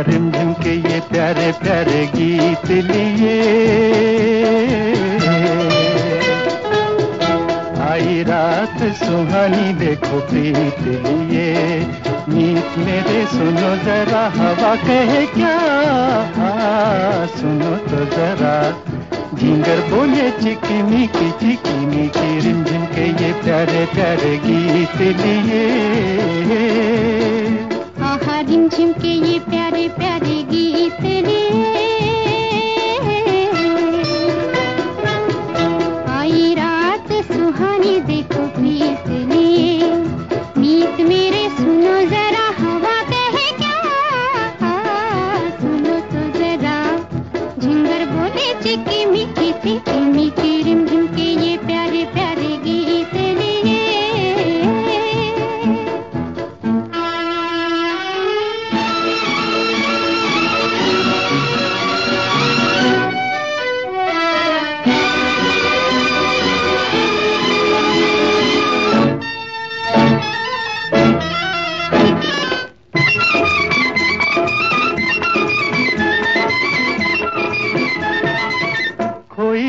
रिमझिम के ये प्यारे प्यारे गीत लिए। आई रात सुहानी देखो प्रीत लिए। मीत मेरे सुनो जरा, हवा कहे क्या? सुनो तो जरा। झिंगर बोले चिकी की चिकी मिकी रिमझिम के ये प्यारे प्यारे गीत लिए। झिंगर बोले चिकी मिकी चिकी मिकी रिम के ये प्यारे प्यारे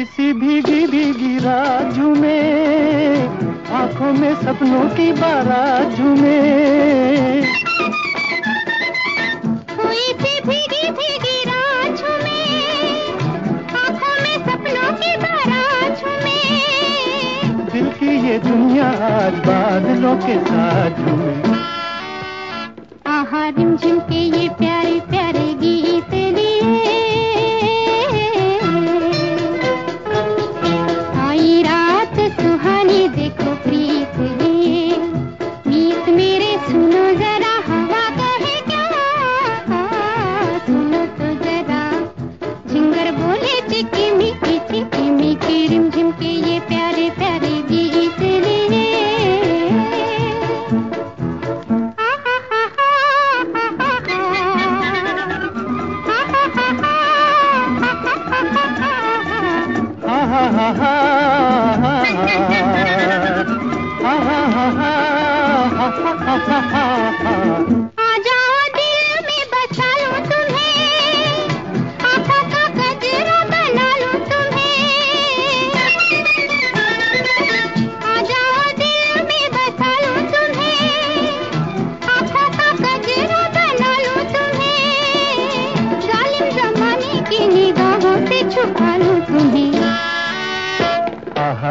खोई सी भीगी भीगी राजू में आँखों में सपनों की बाराजू में। हुई भीगी भीगी रात में आँखों में सपनों की बारात में। दिल की ये दुनिया आज बादलों के साथ झूमे। आहा रिमझिम के ha ha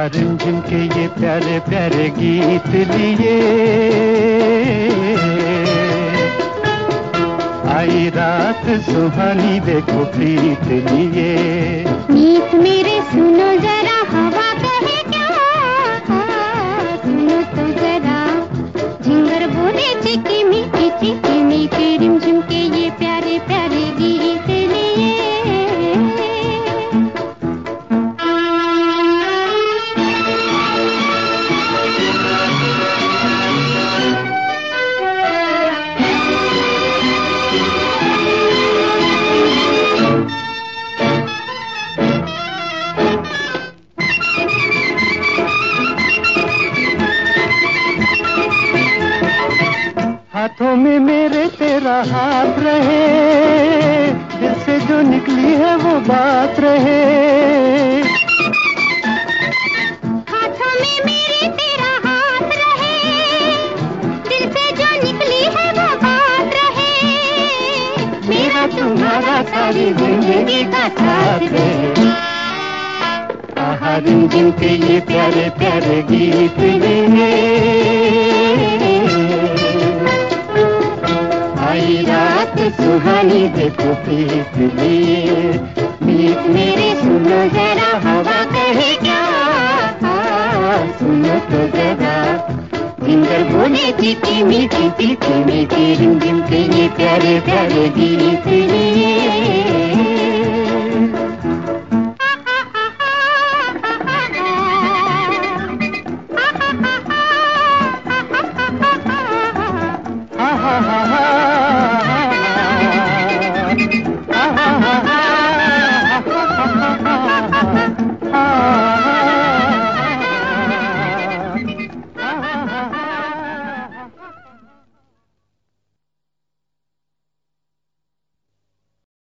रिमझिम के ये प्यारे प्यारे गीत लिए। आई रात सुहानी देखो प्रीत लिए। गीत मेरे सुनो जरा हाथों में मेरे तेरा हाथ रहे। दिल से जो निकली है वो बात रहे। हाथों में मेरे तेरा हाथ रहे। दिल से जो निकली है वो बात रहे। मेरा तुम्हारा सारी ज़िंदगी का साथ रहे आहा के ये प्यारे प्यारे गीत लिए सुहानी देखो प्रीत लिए मीत मेरे सुनो जरा हवा कहे क्या? सुनो तो जरा। जिंगर बोले जीती मीठी चीटी मेरी रिमझिम के ये प्यारे प्यारे गीत लिए।